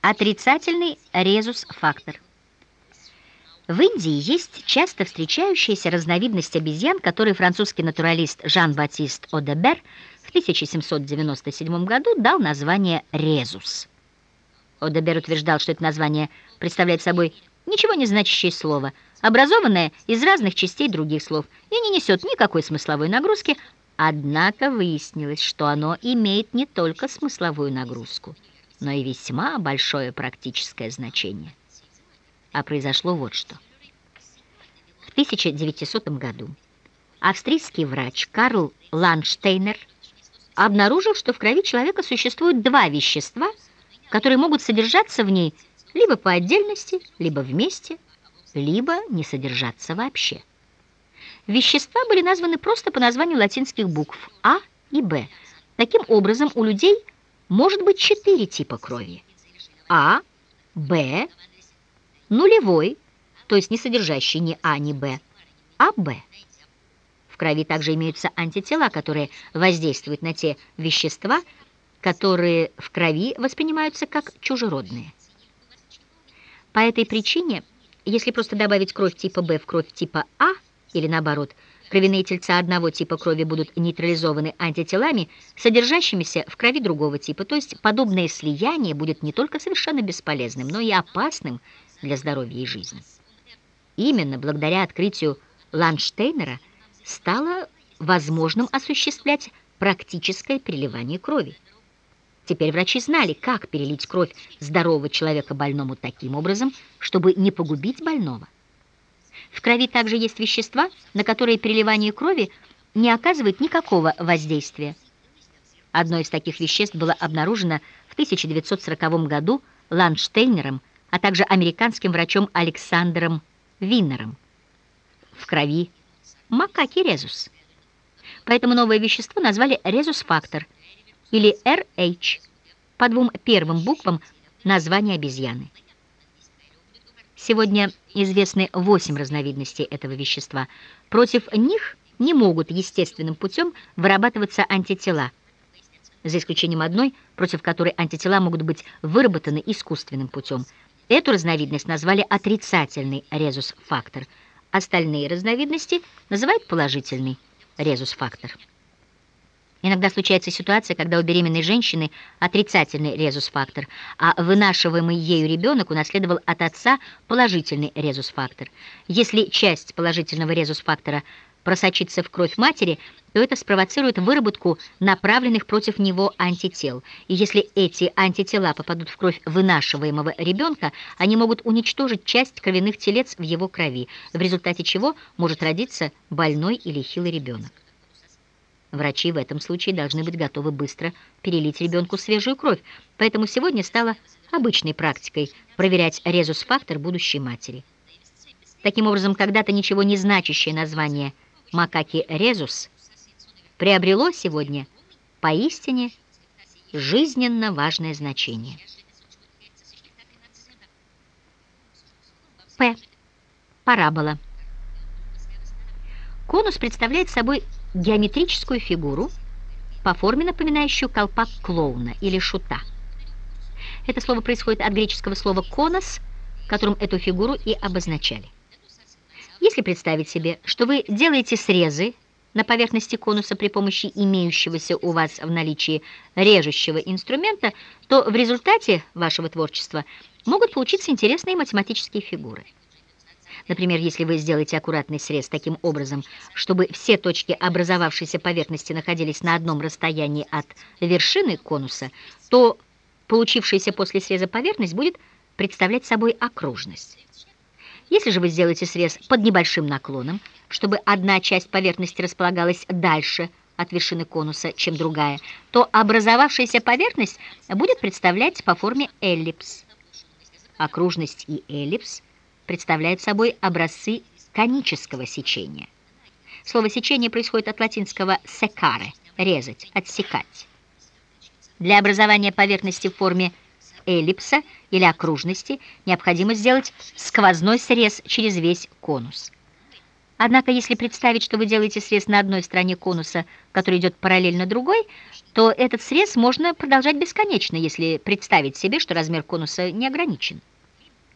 Отрицательный резус-фактор. В Индии есть часто встречающаяся разновидность обезьян, которые французский натуралист Жан-Батист Одебер в 1797 году дал название резус. Одебер утверждал, что это название представляет собой ничего не значащее слово, образованное из разных частей других слов и не несет никакой смысловой нагрузки, однако выяснилось, что оно имеет не только смысловую нагрузку, но и весьма большое практическое значение. А произошло вот что. В 1900 году австрийский врач Карл Ланштейнер обнаружил, что в крови человека существуют два вещества, которые могут содержаться в ней либо по отдельности, либо вместе, либо не содержаться вообще. Вещества были названы просто по названию латинских букв А и Б. Таким образом, у людей может быть четыре типа крови. А, Б, нулевой, то есть не содержащий ни А, ни Б, а Б. В крови также имеются антитела, которые воздействуют на те вещества, которые в крови воспринимаются как чужеродные. По этой причине, если просто добавить кровь типа Б в кровь типа А, или наоборот, кровяные тельца одного типа крови будут нейтрализованы антителами, содержащимися в крови другого типа, то есть подобное слияние будет не только совершенно бесполезным, но и опасным для здоровья и жизни. Именно благодаря открытию Ланштейнера стало возможным осуществлять практическое переливание крови. Теперь врачи знали, как перелить кровь здорового человека больному таким образом, чтобы не погубить больного. В крови также есть вещества, на которые переливание крови не оказывает никакого воздействия. Одно из таких веществ было обнаружено в 1940 году Ланштейнером – а также американским врачом Александром Виннером. В крови макаки резус. Поэтому новое вещество назвали резус-фактор или RH по двум первым буквам названия обезьяны. Сегодня известны восемь разновидностей этого вещества. Против них не могут естественным путем вырабатываться антитела, за исключением одной, против которой антитела могут быть выработаны искусственным путем – Эту разновидность назвали отрицательный резус-фактор. Остальные разновидности называют положительный резус-фактор. Иногда случается ситуация, когда у беременной женщины отрицательный резус-фактор, а вынашиваемый ею ребенок унаследовал от отца положительный резус-фактор. Если часть положительного резус-фактора просочится в кровь матери, то это спровоцирует выработку направленных против него антител. И если эти антитела попадут в кровь вынашиваемого ребенка, они могут уничтожить часть кровяных телец в его крови, в результате чего может родиться больной или хилый ребенок. Врачи в этом случае должны быть готовы быстро перелить ребенку свежую кровь, поэтому сегодня стало обычной практикой проверять резус-фактор будущей матери. Таким образом, когда-то ничего не значащее название – макаки резус приобрело сегодня поистине жизненно важное значение. П. Парабола. Конус представляет собой геометрическую фигуру, по форме напоминающую колпак клоуна или шута. Это слово происходит от греческого слова «конос», которым эту фигуру и обозначали. Если представить себе, что вы делаете срезы на поверхности конуса при помощи имеющегося у вас в наличии режущего инструмента, то в результате вашего творчества могут получиться интересные математические фигуры. Например, если вы сделаете аккуратный срез таким образом, чтобы все точки образовавшейся поверхности находились на одном расстоянии от вершины конуса, то получившаяся после среза поверхность будет представлять собой окружность. Если же вы сделаете срез под небольшим наклоном, чтобы одна часть поверхности располагалась дальше от вершины конуса, чем другая, то образовавшаяся поверхность будет представлять по форме эллипс. Окружность и эллипс представляют собой образцы конического сечения. Слово «сечение» происходит от латинского «secare» — «резать», «отсекать». Для образования поверхности в форме эллипса или окружности необходимо сделать сквозной срез через весь конус. Однако, если представить, что вы делаете срез на одной стороне конуса, который идет параллельно другой, то этот срез можно продолжать бесконечно, если представить себе, что размер конуса не ограничен.